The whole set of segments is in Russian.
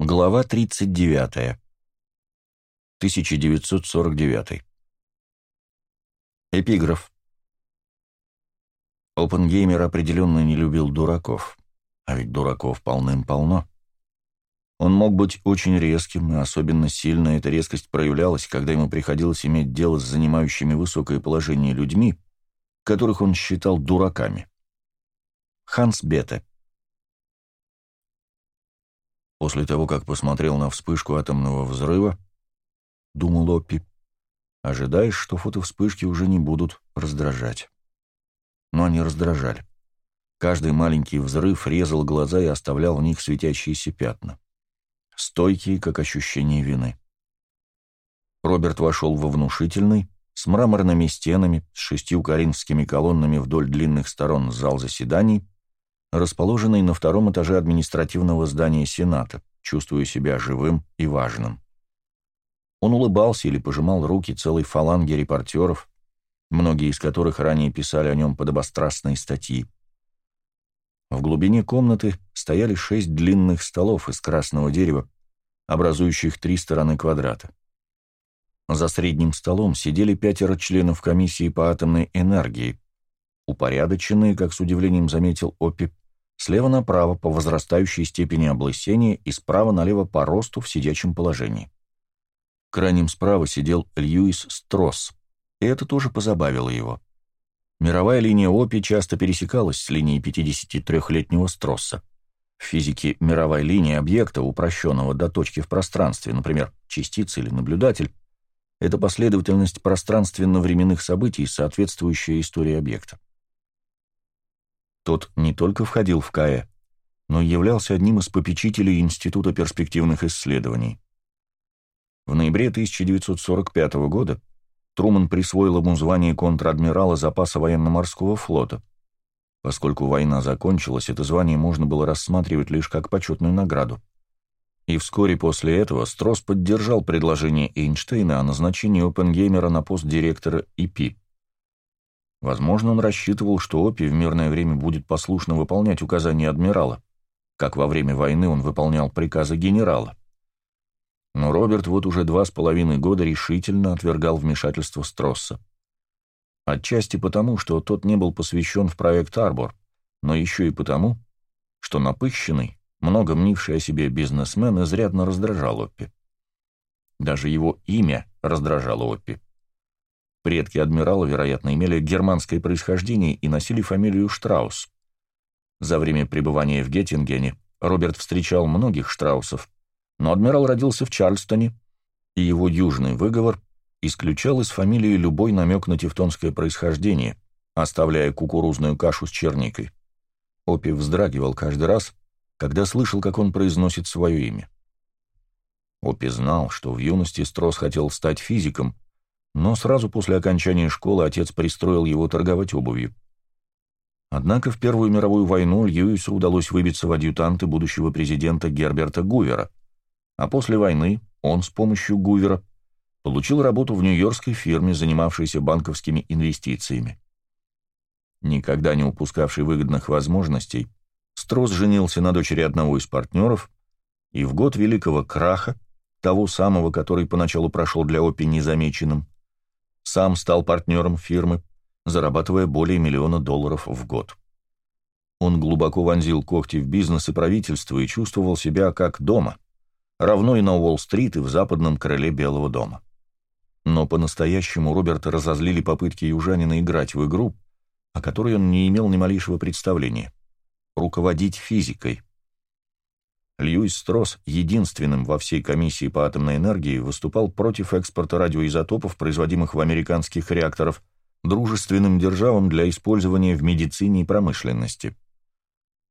Глава 39. 1949. Эпиграф. Опенгеймер определенно не любил дураков, а ведь дураков полным-полно. Он мог быть очень резким, и особенно сильно эта резкость проявлялась, когда ему приходилось иметь дело с занимающими высокое положение людьми, которых он считал дураками. Ханс Бете. После того, как посмотрел на вспышку атомного взрыва, думал Оппи, ожидаешь, что фотовспышки уже не будут раздражать. Но они раздражали. Каждый маленький взрыв резал глаза и оставлял в них светящиеся пятна. Стойкие, как ощущение вины. Роберт вошел во внушительный, с мраморными стенами, с шестью коринфскими колоннами вдоль длинных сторон зал заседаний, расположенный на втором этаже административного здания Сената, чувствуя себя живым и важным. Он улыбался или пожимал руки целой фаланге репортеров, многие из которых ранее писали о нем подобострастные статьи. В глубине комнаты стояли шесть длинных столов из красного дерева, образующих три стороны квадрата. За средним столом сидели пятеро членов комиссии по атомной энергии, упорядоченные, как с удивлением заметил Опи, слева направо по возрастающей степени облысения и справа налево по росту в сидячем положении. Крайним справа сидел Льюис Стросс, и это тоже позабавило его. Мировая линия Опи часто пересекалась с линией 53-летнего Стросса. В физике мировая линия объекта, упрощенного до точки в пространстве, например, частица или наблюдатель, это последовательность пространственно-временных событий, соответствующая истории объекта. Тот не только входил в КАЭ, но и являлся одним из попечителей Института перспективных исследований. В ноябре 1945 года Труман присвоил ему звание контр-адмирала запаса военно-морского флота. Поскольку война закончилась, это звание можно было рассматривать лишь как почетную награду. И вскоре после этого Стросс поддержал предложение Эйнштейна о назначении Опенгеймера на пост директора ИПИ. Возможно, он рассчитывал, что Опи в мирное время будет послушно выполнять указания адмирала, как во время войны он выполнял приказы генерала. Но Роберт вот уже два с половиной года решительно отвергал вмешательство Стросса. Отчасти потому, что тот не был посвящен в проект Арбор, но еще и потому, что напыщенный, много мнивший о себе бизнесмен изрядно раздражал Оппи. Даже его имя раздражало Оппи. Предки адмирала, вероятно, имели германское происхождение и носили фамилию Штраус. За время пребывания в Геттингене Роберт встречал многих Штраусов, но адмирал родился в Чарльстоне, и его южный выговор исключал из фамилии любой намек на тевтонское происхождение, оставляя кукурузную кашу с черникой. Опи вздрагивал каждый раз, когда слышал, как он произносит свое имя. Опи знал, что в юности Строс хотел стать физиком, но сразу после окончания школы отец пристроил его торговать обувью. Однако в Первую мировую войну Льюису удалось выбиться в адъютанты будущего президента Герберта Гувера, а после войны он с помощью Гувера получил работу в нью-йоркской фирме, занимавшейся банковскими инвестициями. Никогда не упускавший выгодных возможностей, Строс женился на дочери одного из партнеров, и в год великого краха, того самого, который поначалу прошел для Опи незамеченным, сам стал партнером фирмы, зарабатывая более миллиона долларов в год. Он глубоко вонзил когти в бизнес и правительство и чувствовал себя как дома, равно и на Уолл-стрит и в западном крыле Белого дома. Но по-настоящему Роберта разозлили попытки южанина играть в игру, о которой он не имел ни малейшего представления — руководить физикой. Льюис Стросс, единственным во всей комиссии по атомной энергии, выступал против экспорта радиоизотопов, производимых в американских реакторах, дружественным державам для использования в медицине и промышленности.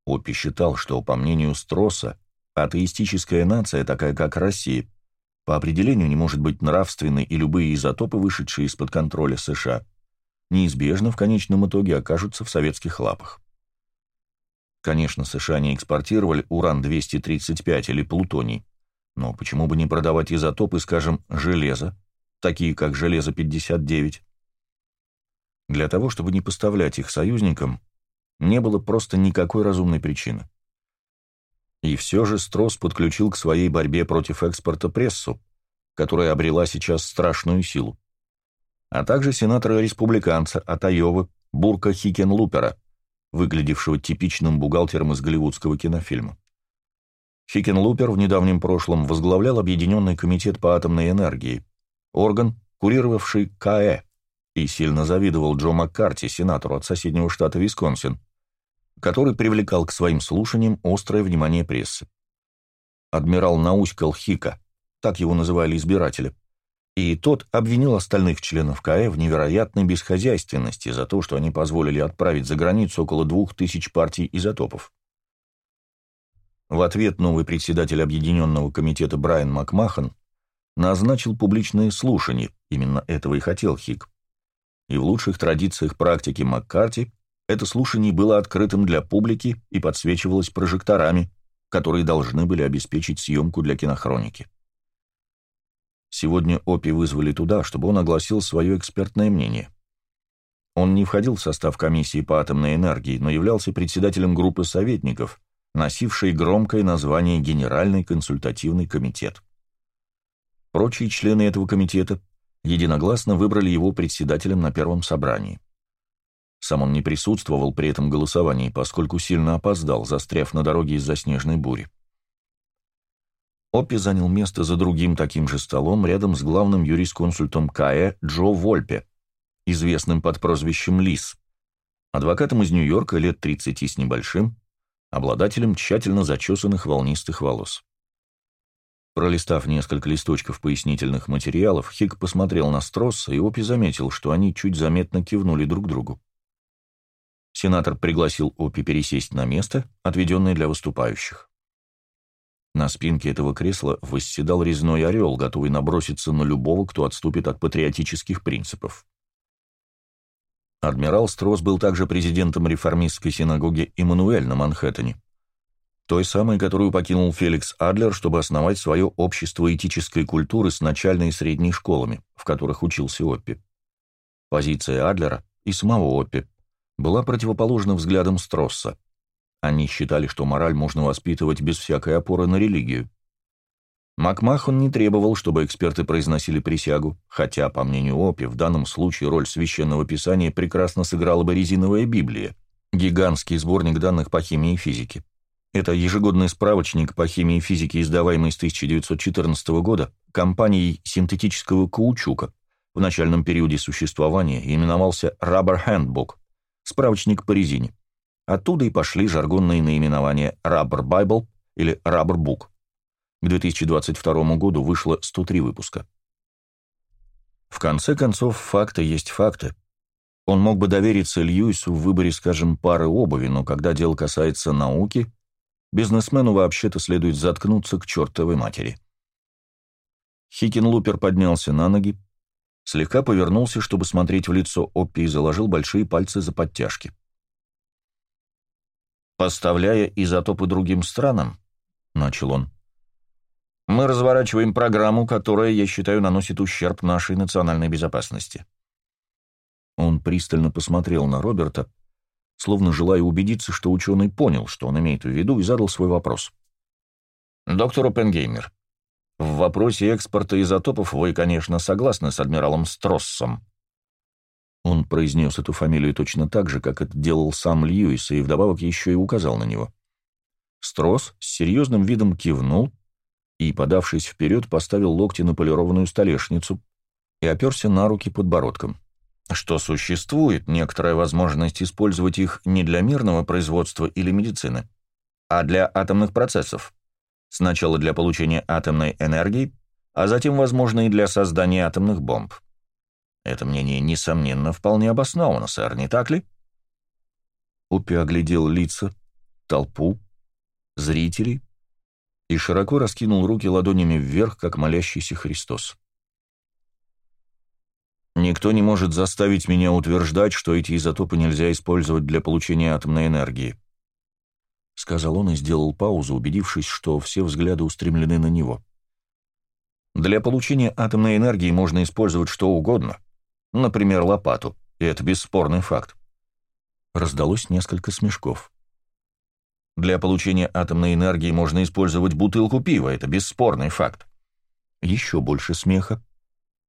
Оппи считал, что, по мнению Стросса, атеистическая нация, такая как Россия, по определению не может быть нравственной, и любые изотопы, вышедшие из-под контроля США, неизбежно в конечном итоге окажутся в советских лапах. Конечно, США не экспортировали уран-235 или плутоний, но почему бы не продавать изотопы, скажем, железа, такие как железо-59? Для того, чтобы не поставлять их союзникам, не было просто никакой разумной причины. И все же Строс подключил к своей борьбе против экспорта прессу, которая обрела сейчас страшную силу, а также сенатора-республиканца от Айовы Бурка Хикенлупера, выглядевшего типичным бухгалтером из голливудского кинофильма. Хикенлупер в недавнем прошлом возглавлял Объединенный комитет по атомной энергии, орган, курировавший КАЭ, и сильно завидовал Джо Маккарти, сенатору от соседнего штата Висконсин, который привлекал к своим слушаниям острое внимание прессы. Адмирал Науськал Хика, так его называли избиратели, и тот обвинил остальных членов КАЭ в невероятной бесхозяйственности за то, что они позволили отправить за границу около двух тысяч партий изотопов. В ответ новый председатель Объединенного комитета Брайан Макмахан назначил публичное слушание, именно этого и хотел Хик. И в лучших традициях практики Маккарти это слушание было открытым для публики и подсвечивалось прожекторами, которые должны были обеспечить съемку для кинохроники. Сегодня Опи вызвали туда, чтобы он огласил свое экспертное мнение. Он не входил в состав комиссии по атомной энергии, но являлся председателем группы советников, носившей громкое название Генеральный консультативный комитет. Прочие члены этого комитета единогласно выбрали его председателем на первом собрании. Сам он не присутствовал при этом голосовании, поскольку сильно опоздал, застряв на дороге из-за снежной бури. Оппи занял место за другим таким же столом рядом с главным юрисконсультом КАЭ Джо Вольпе, известным под прозвищем Лис, адвокатом из Нью-Йорка лет 30 с небольшим, обладателем тщательно зачесанных волнистых волос. Пролистав несколько листочков пояснительных материалов, Хик посмотрел на Стросса, и Опи заметил, что они чуть заметно кивнули друг другу. Сенатор пригласил Опи пересесть на место, отведенное для выступающих. На спинке этого кресла восседал резной орел, готовый наброситься на любого, кто отступит от патриотических принципов. Адмирал Строс был также президентом реформистской синагоги Иммануэль на Манхэттене, той самой, которую покинул Феликс Адлер, чтобы основать свое общество этической культуры с начальной и средней школами, в которых учился Оппи. Позиция Адлера и самого Оппи была противоположна взглядам Стросса. Они считали, что мораль можно воспитывать без всякой опоры на религию. Макмахон не требовал, чтобы эксперты произносили присягу, хотя, по мнению Опи, в данном случае роль священного писания прекрасно сыграла бы резиновая Библия, гигантский сборник данных по химии и физике. Это ежегодный справочник по химии и физике, издаваемый с 1914 года компанией синтетического каучука, в начальном периоде существования именовался Rubber Handbook, справочник по резине. Оттуда и пошли жаргонные наименования Rubber Bible или Rubber Book. К 2022 году вышло 103 выпуска. В конце концов, факты есть факты. Он мог бы довериться Льюису в выборе, скажем, пары обуви, но когда дело касается науки, бизнесмену вообще-то следует заткнуться к чертовой матери. Хикенлупер поднялся на ноги, слегка повернулся, чтобы смотреть в лицо Оппи и заложил большие пальцы за подтяжки. «Поставляя изотопы другим странам», — начал он, — «мы разворачиваем программу, которая, я считаю, наносит ущерб нашей национальной безопасности». Он пристально посмотрел на Роберта, словно желая убедиться, что ученый понял, что он имеет в виду, и задал свой вопрос. «Доктор Оппенгеймер, в вопросе экспорта изотопов вы, конечно, согласны с адмиралом Строссом?» Он произнес эту фамилию точно так же, как это делал сам Льюис, и вдобавок еще и указал на него. Строс с серьезным видом кивнул и, подавшись вперед, поставил локти на полированную столешницу и оперся на руки подбородком. Что существует некоторая возможность использовать их не для мирного производства или медицины, а для атомных процессов. Сначала для получения атомной энергии, а затем, возможно, и для создания атомных бомб. Это мнение, несомненно, вполне обосновано, сэр, не так ли?» Упи оглядел лица, толпу, зрителей и широко раскинул руки ладонями вверх, как молящийся Христос. «Никто не может заставить меня утверждать, что эти изотопы нельзя использовать для получения атомной энергии», — сказал он и сделал паузу, убедившись, что все взгляды устремлены на него. «Для получения атомной энергии можно использовать что угодно, Например, лопату. И это бесспорный факт. Раздалось несколько смешков. Для получения атомной энергии можно использовать бутылку пива, это бесспорный факт. Еще больше смеха.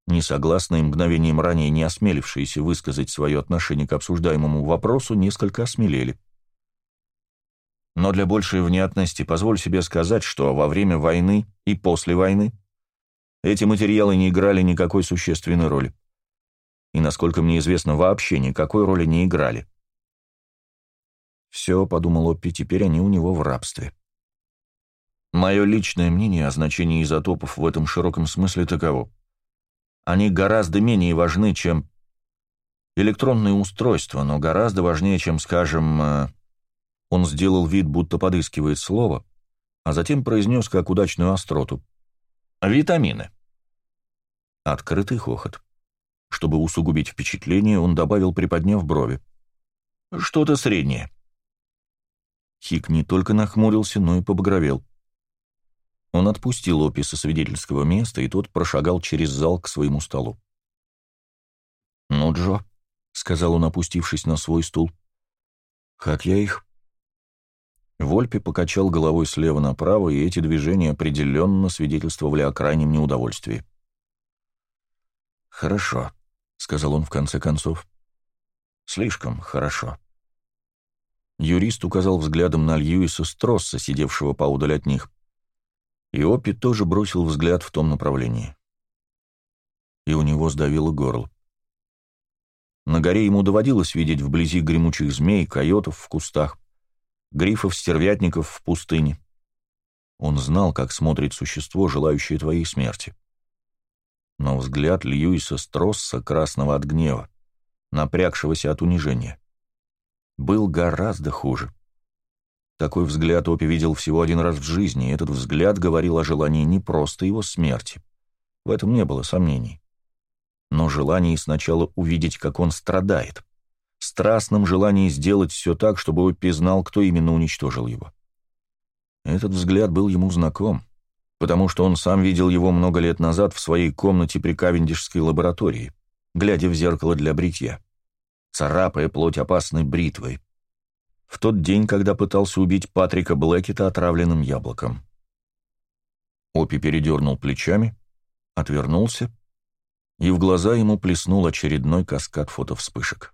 Несогласные мгновением ранее не осмелившиеся высказать свое отношение к обсуждаемому вопросу несколько осмелели. Но для большей внятности позволь себе сказать, что во время войны и после войны эти материалы не играли никакой существенной роли. И, насколько мне известно, вообще никакой роли не играли. «Все», — подумал Оппи, — «теперь они у него в рабстве». Мое личное мнение о значении изотопов в этом широком смысле таково. Они гораздо менее важны, чем электронные устройства, но гораздо важнее, чем, скажем... Э, он сделал вид, будто подыскивает слово, а затем произнес как удачную остроту. «Витамины». Открытый хохот. Чтобы усугубить впечатление, он добавил, приподняв брови. «Что-то среднее». Хик не только нахмурился, но и побагровел. Он отпустил Опи со свидетельского места, и тот прошагал через зал к своему столу. «Ну, Джо», — сказал он, опустившись на свой стул, — «как я их?» Вольпи покачал головой слева направо, и эти движения определенно свидетельствовали о крайнем неудовольствии. «Хорошо», — сказал он в конце концов. «Слишком хорошо». Юрист указал взглядом на Льюиса Стросса, сидевшего поудаль от них. И Оппи тоже бросил взгляд в том направлении. И у него сдавило горло. На горе ему доводилось видеть вблизи гремучих змей, койотов в кустах, грифов-стервятников в пустыне. Он знал, как смотрит существо, желающее твоей смерти. Но взгляд Льюиса Стросса, красного от гнева, напрягшегося от унижения, был гораздо хуже. Такой взгляд Опи видел всего один раз в жизни, и этот взгляд говорил о желании не просто его смерти. В этом не было сомнений. Но желании сначала увидеть, как он страдает. Страстном желании сделать все так, чтобы Оппи знал, кто именно уничтожил его. Этот взгляд был ему знаком, потому что он сам видел его много лет назад в своей комнате при Кавендишской лаборатории, глядя в зеркало для бритья царапая плоть опасной бритвой. В тот день, когда пытался убить Патрика Блэкета отравленным яблоком. Опи передернул плечами, отвернулся, и в глаза ему плеснул очередной каскад фотовспышек.